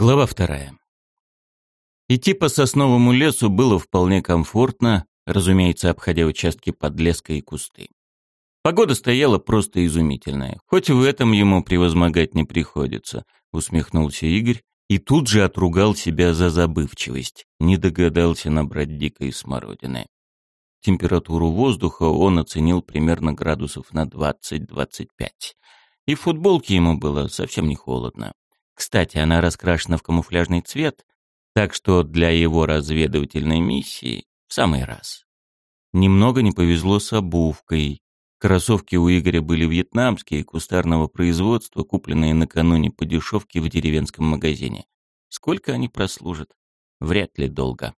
Глава вторая. Идти по сосновому лесу было вполне комфортно, разумеется, обходя участки подлеска и кусты. Погода стояла просто изумительная, хоть в этом ему превозмогать не приходится, усмехнулся Игорь и тут же отругал себя за забывчивость, не догадался набрать дикой смородины. Температуру воздуха он оценил примерно градусов на 20-25, и в футболке ему было совсем не холодно. Кстати, она раскрашена в камуфляжный цвет, так что для его разведывательной миссии в самый раз. Немного не повезло с обувкой. Кроссовки у Игоря были вьетнамские, кустарного производства, купленные накануне по дешевке в деревенском магазине. Сколько они прослужат? Вряд ли долго.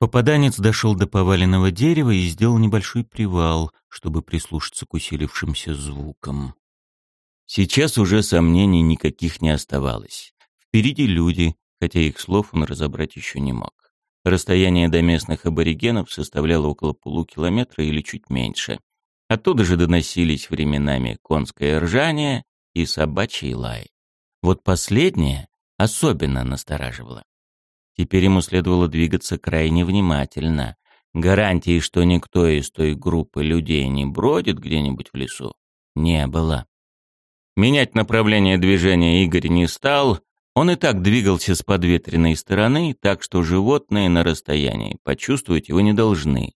Попаданец дошел до поваленного дерева и сделал небольшой привал, чтобы прислушаться к усилившимся звукам. Сейчас уже сомнений никаких не оставалось. Впереди люди, хотя их слов он разобрать еще не мог. Расстояние до местных аборигенов составляло около полукилометра или чуть меньше. Оттуда же доносились временами конское ржание и собачий лай. Вот последнее особенно настораживало. Теперь ему следовало двигаться крайне внимательно. Гарантии, что никто из той группы людей не бродит где-нибудь в лесу, не было. Менять направление движения Игорь не стал, он и так двигался с подветренной стороны, так что животные на расстоянии почувствовать его не должны.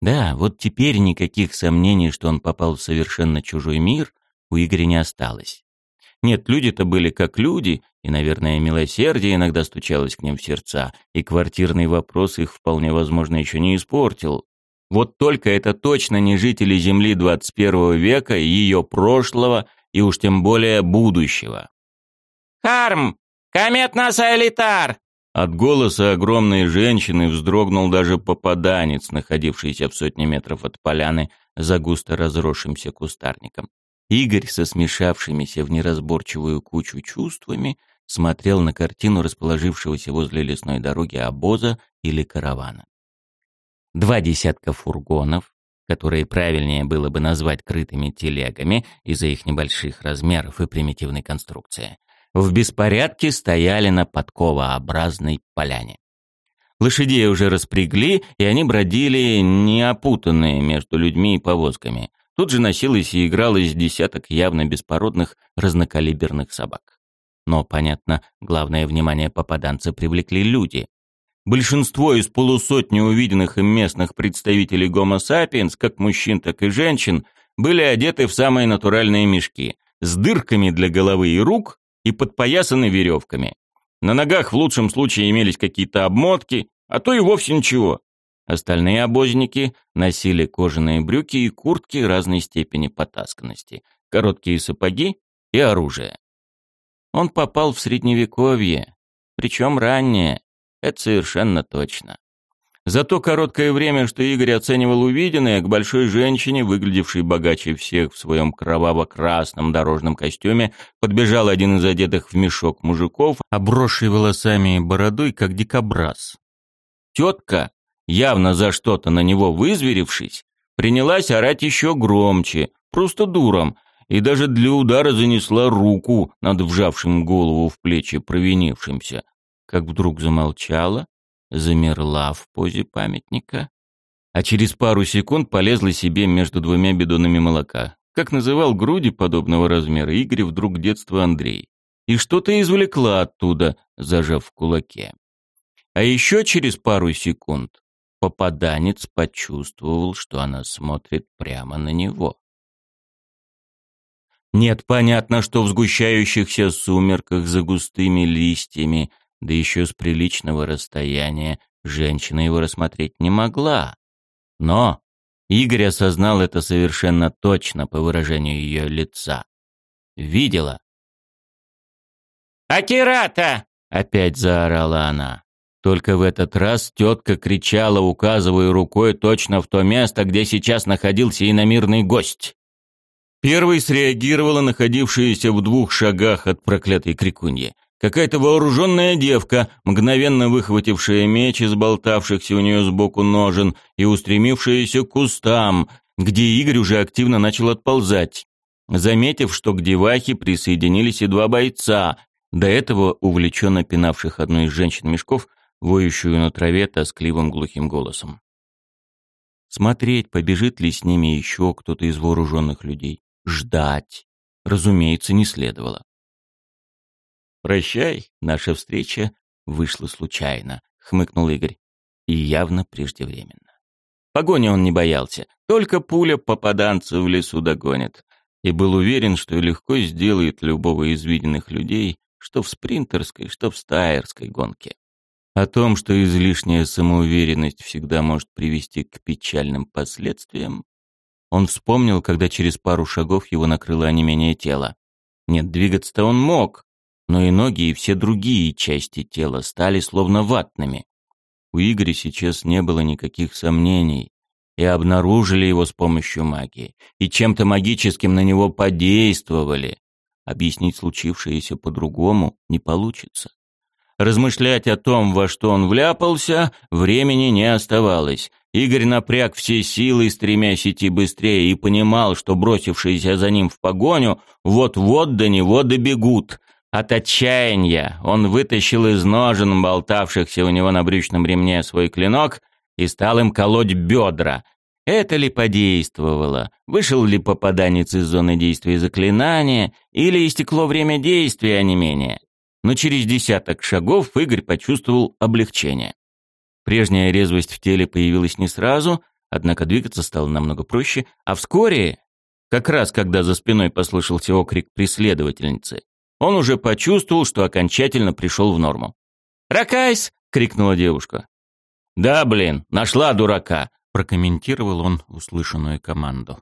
Да, вот теперь никаких сомнений, что он попал в совершенно чужой мир, у Игоря не осталось. Нет, люди-то были как люди, и, наверное, милосердие иногда стучалось к ним в сердца, и квартирный вопрос их вполне возможно еще не испортил. Вот только это точно не жители Земли 21 века и ее прошлого и уж тем более будущего. «Харм! Комет НАСА Элитар!» От голоса огромной женщины вздрогнул даже попаданец, находившийся в сотне метров от поляны за густо разросшимся кустарником. Игорь со смешавшимися в неразборчивую кучу чувствами смотрел на картину расположившегося возле лесной дороги обоза или каравана. Два десятка фургонов, которые правильнее было бы назвать крытыми телегами из-за их небольших размеров и примитивной конструкции, в беспорядке стояли на подковообразной поляне. Лошадей уже распрягли, и они бродили неопутанные между людьми и повозками. Тут же носилось и игралось десяток явно беспородных разнокалиберных собак. Но, понятно, главное внимание попаданца привлекли люди. Большинство из полусотни увиденных им местных представителей Гомо sapiens, как мужчин, так и женщин, были одеты в самые натуральные мешки, с дырками для головы и рук и подпоясаны веревками. На ногах в лучшем случае имелись какие-то обмотки, а то и вовсе ничего. Остальные обозники носили кожаные брюки и куртки разной степени потасканности, короткие сапоги и оружие. Он попал в средневековье, причем раннее, это совершенно точно. За то короткое время, что Игорь оценивал увиденное, к большой женщине, выглядевшей богаче всех в своем кроваво-красном дорожном костюме, подбежал один из одетых в мешок мужиков, обросший волосами и бородой, как дикобраз. Тетка, явно за что-то на него вызверившись, принялась орать еще громче, просто дуром, и даже для удара занесла руку над вжавшим голову в плечи провинившимся, как вдруг замолчала, замерла в позе памятника, а через пару секунд полезла себе между двумя бидонами молока. Как называл груди подобного размера Игорь вдруг детства Андрей. И что-то извлекла оттуда, зажав в кулаке. А еще через пару секунд попаданец почувствовал, что она смотрит прямо на него. Нет, понятно, что в сгущающихся сумерках за густыми листьями да еще с приличного расстояния, женщина его рассмотреть не могла. Но Игорь осознал это совершенно точно по выражению ее лица. Видела. «Акирата!» — опять заорала она. Только в этот раз тетка кричала, указывая рукой точно в то место, где сейчас находился иномирный гость. Первой среагировала находившаяся в двух шагах от проклятой крикуньи. Какая-то вооруженная девка, мгновенно выхватившая меч из болтавшихся у нее сбоку ножен и устремившаяся к кустам, где Игорь уже активно начал отползать. Заметив, что к девахе присоединились и два бойца, до этого увлеченно пинавших одну из женщин-мешков, воющую на траве тоскливым глухим голосом. Смотреть, побежит ли с ними еще кто-то из вооруженных людей. Ждать, разумеется, не следовало. «Прощай, наша встреча вышла случайно», — хмыкнул Игорь. И явно преждевременно. Погони он не боялся, только пуля попаданца в лесу догонит. И был уверен, что легко сделает любого из виденных людей, что в спринтерской, что в стайерской гонке. О том, что излишняя самоуверенность всегда может привести к печальным последствиям, он вспомнил, когда через пару шагов его накрыло онемение тела. Нет, двигаться-то он мог, но и ноги, и все другие части тела стали словно ватными. У Игоря сейчас не было никаких сомнений, и обнаружили его с помощью магии, и чем-то магическим на него подействовали. Объяснить случившееся по-другому не получится. Размышлять о том, во что он вляпался, времени не оставалось. Игорь напряг все силы, стремясь идти быстрее, и понимал, что бросившиеся за ним в погоню вот-вот до него добегут. От отчаяния он вытащил из ножен, болтавшихся у него на брючном ремне, свой клинок и стал им колоть бедра. Это ли подействовало? Вышел ли попаданец из зоны действия заклинания? Или истекло время действия, а не менее? Но через десяток шагов Игорь почувствовал облегчение. Прежняя резвость в теле появилась не сразу, однако двигаться стало намного проще, а вскоре, как раз когда за спиной послышался окрик преследовательницы, он уже почувствовал, что окончательно пришел в норму. «Ракайс!» — крикнула девушка. «Да, блин, нашла дурака!» — прокомментировал он услышанную команду.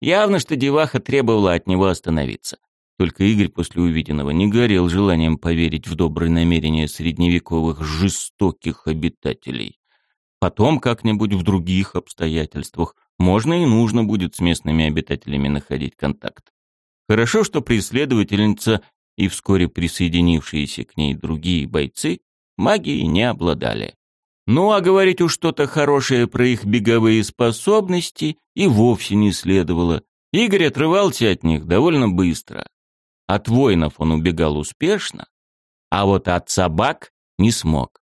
Явно, что деваха требовала от него остановиться. Только Игорь после увиденного не горел желанием поверить в добрые намерения средневековых жестоких обитателей. Потом как-нибудь в других обстоятельствах можно и нужно будет с местными обитателями находить контакт. Хорошо, что преследовательница и вскоре присоединившиеся к ней другие бойцы магией не обладали. Ну а говорить уж что-то хорошее про их беговые способности и вовсе не следовало. Игорь отрывался от них довольно быстро. От воинов он убегал успешно, а вот от собак не смог.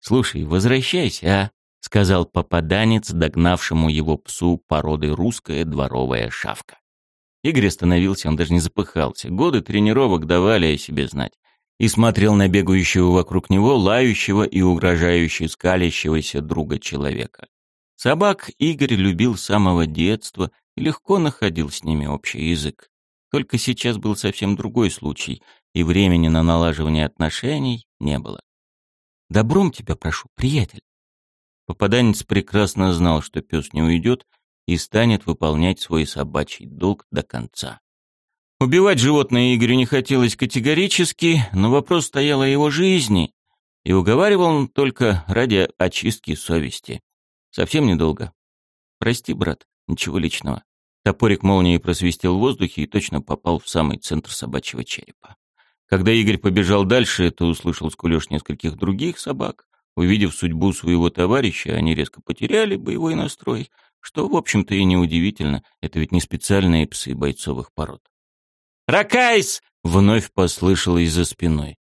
«Слушай, возвращайся, а?» — сказал попаданец, догнавшему его псу породы русская дворовая шавка. Игорь остановился, он даже не запыхался. Годы тренировок давали о себе знать. И смотрел на бегающего вокруг него, лающего и угрожающе скалящегося друга человека. Собак Игорь любил с самого детства и легко находил с ними общий язык. Только сейчас был совсем другой случай, и времени на налаживание отношений не было. «Добром тебя прошу, приятель». Попаданец прекрасно знал, что пес не уйдет, и станет выполнять свой собачий долг до конца. Убивать животное Игорю не хотелось категорически, но вопрос стоял о его жизни, и уговаривал он только ради очистки совести. Совсем недолго. Прости, брат, ничего личного. Топорик молнии просвистел в воздухе и точно попал в самый центр собачьего черепа. Когда Игорь побежал дальше, то услышал скулёж нескольких других собак. Увидев судьбу своего товарища, они резко потеряли боевой настрой — что, в общем-то, и неудивительно, это ведь не специальные псы бойцовых пород. «Ракайс!» — вновь послышалось за спиной.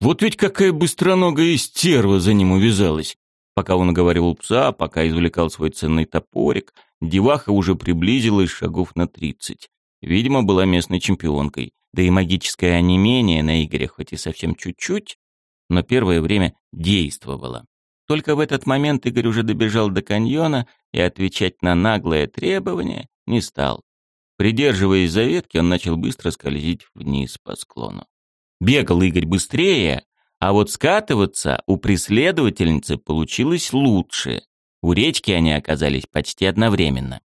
Вот ведь какая быстроногая стерва за ним увязалась. Пока он говорил пса, пока извлекал свой ценный топорик, деваха уже приблизилась шагов на тридцать. Видимо, была местной чемпионкой. Да и магическое онемение на Игоря хоть и совсем чуть-чуть, но первое время действовало. Только в этот момент Игорь уже добежал до каньона и отвечать на наглое требование не стал. Придерживаясь за ветки, он начал быстро скользить вниз по склону. Бегал Игорь быстрее, а вот скатываться у преследовательницы получилось лучше. У речки они оказались почти одновременно.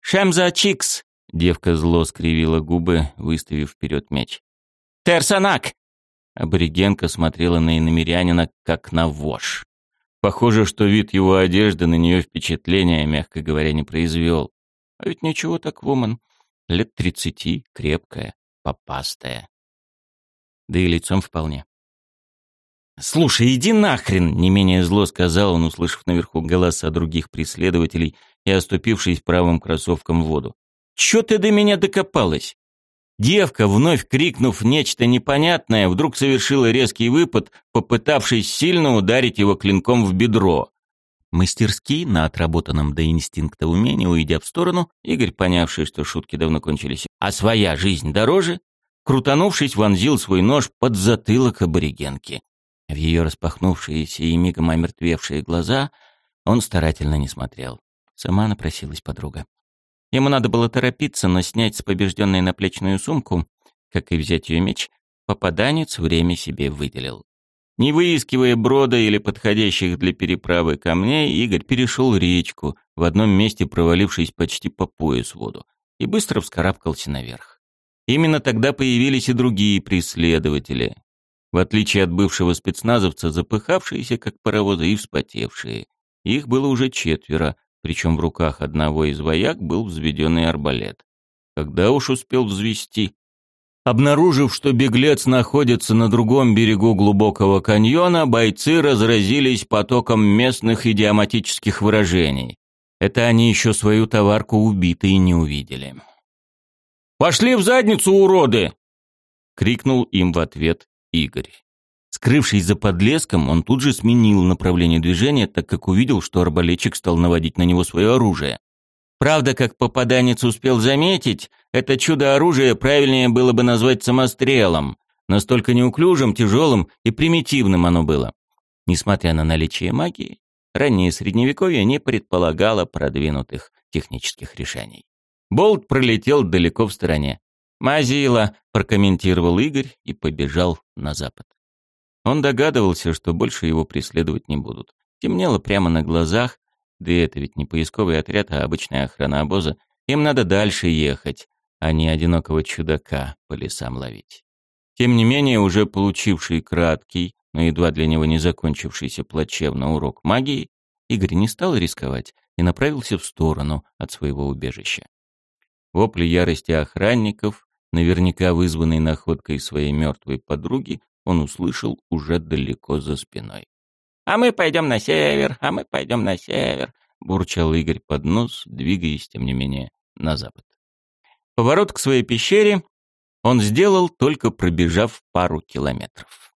«Шамза Чикс!» — девка зло скривила губы, выставив вперед меч. «Терсанак!» Аборигенка смотрела на иномерянина, как на вошь. Похоже, что вид его одежды на нее впечатления, мягко говоря, не произвел. А ведь ничего так, Вуман. Лет тридцати, крепкая, попастая. Да и лицом вполне. «Слушай, иди нахрен!» — не менее зло сказал он, услышав наверху голоса других преследователей и оступившись правым кроссовком в воду. «Чё ты до меня докопалась?» Девка, вновь крикнув нечто непонятное, вдруг совершила резкий выпад, попытавшись сильно ударить его клинком в бедро. Мастерски, на отработанном до инстинкта умении, уйдя в сторону, Игорь, понявший, что шутки давно кончились, а своя жизнь дороже, крутанувшись, вонзил свой нож под затылок аборигенки. В ее распахнувшиеся и мигом омертвевшие глаза он старательно не смотрел. Сама напросилась подруга. Ему надо было торопиться, но снять с побежденной наплечную сумку, как и взять ее меч, попаданец время себе выделил. Не выискивая брода или подходящих для переправы камней, Игорь перешел речку, в одном месте провалившись почти по пояс в воду, и быстро вскарабкался наверх. Именно тогда появились и другие преследователи. В отличие от бывшего спецназовца, запыхавшиеся, как паровозы, и вспотевшие. Их было уже четверо, причем в руках одного из вояк был взведенный арбалет. Когда уж успел взвести? Обнаружив, что беглец находится на другом берегу глубокого каньона, бойцы разразились потоком местных идиоматических выражений. Это они еще свою товарку убитые не увидели. «Пошли в задницу, уроды!» — крикнул им в ответ Игорь. Скрывшись за подлеском, он тут же сменил направление движения, так как увидел, что арбалетчик стал наводить на него свое оружие. Правда, как попаданец успел заметить, это чудо-оружие правильнее было бы назвать самострелом. Настолько неуклюжим, тяжелым и примитивным оно было. Несмотря на наличие магии, раннее средневековье не предполагало продвинутых технических решений. Болт пролетел далеко в стороне. «Мазила», — прокомментировал Игорь и побежал на запад. Он догадывался, что больше его преследовать не будут. Темнело прямо на глазах, да это ведь не поисковый отряд, а обычная охрана обоза. Им надо дальше ехать, а не одинокого чудака по лесам ловить. Тем не менее, уже получивший краткий, но едва для него не закончившийся плачевно урок магии, Игорь не стал рисковать и направился в сторону от своего убежища. Вопли ярости охранников, наверняка вызванные находкой своей мертвой подруги, он услышал уже далеко за спиной. «А мы пойдем на север, а мы пойдем на север», — бурчал Игорь под нос, двигаясь, тем не менее, на запад. Поворот к своей пещере он сделал, только пробежав пару километров.